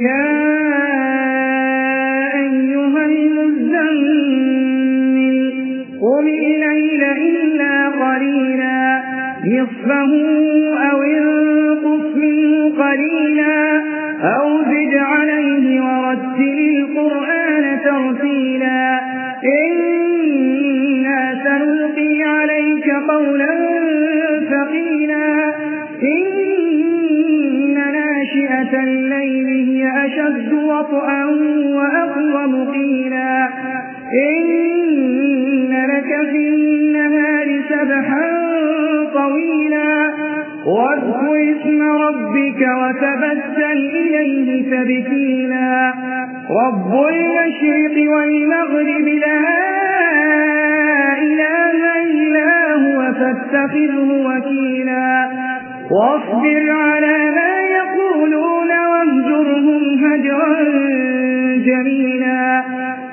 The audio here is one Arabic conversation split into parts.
يا أيها المزمل قم الليل إلا قليلا نصفه أو انقص منه قليلا أو زد عليه ورتل القرآن ترتيلا. إنا سنلقي عليك قولا ثقيلا. إن ناشئة الليل وطئا وأقوم قيلا. إن لك في النهار سبحا طويلا. واذكر اسم ربك وتبتل إليه تبكيلا رب المشرق والمغرب لا إله إلا هو فاتخذه وكيلا. واصبر على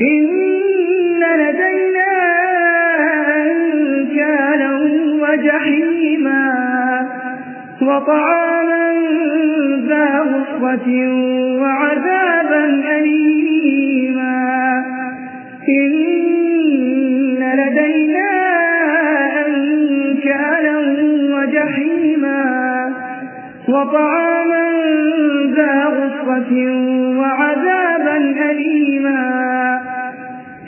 إن لدينا أنكالا وجحيما وطعاما ذا غصة وعذابا أليما. إن لدينا أنكالا وجحيما وطعاما ذا غصة وعذابا أليما.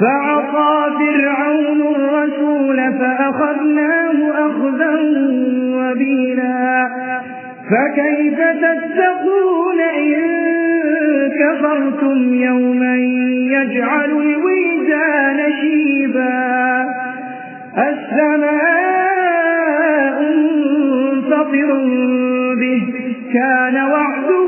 فعصى فرعون الرسول فأخذناه أخذا وبيلا فكيف تتقون إن كفرتم يوما يجعل الويدان شيبا؟ السماء منفطر به. كان وعده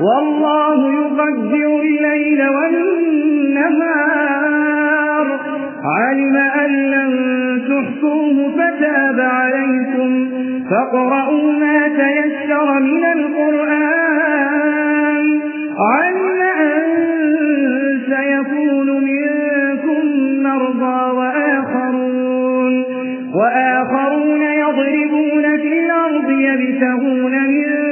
والله يقدر الليل والنهار. علم أن لن تحصوه فتاب عليكم. فاقرؤوا ما تيسر من القرآن. علم أن سيكون منكم مرضى وآخرون. وآخرون يضربون في الأرض يبتغون من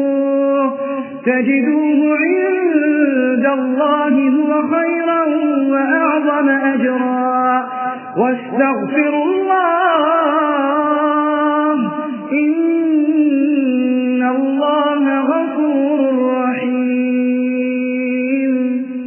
تجدوه عند الله هو خيرا وأعظم أجرا. واستغفروا